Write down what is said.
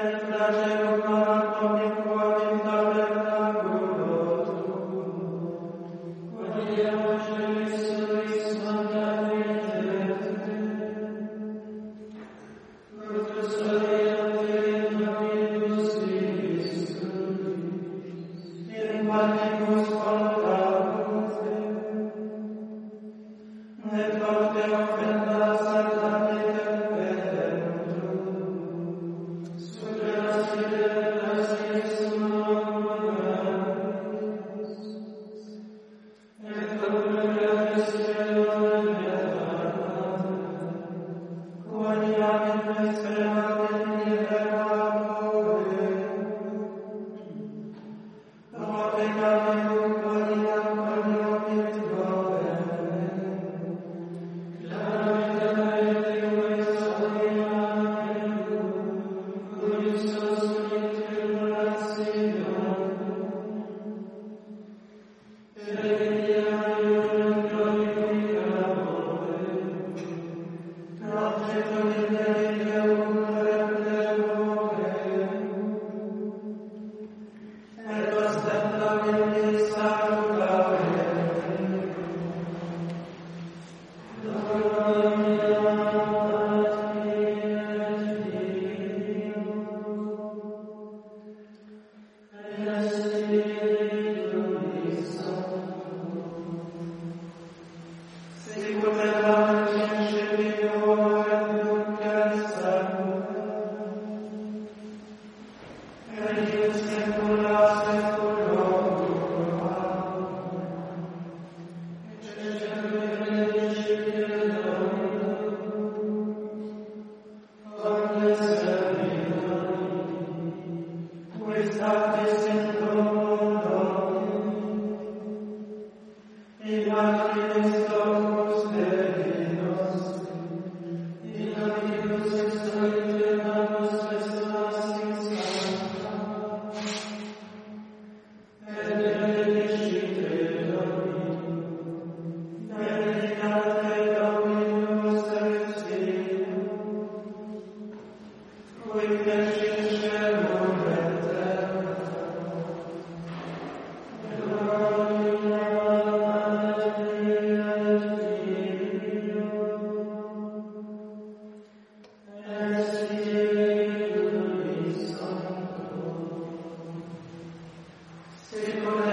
et So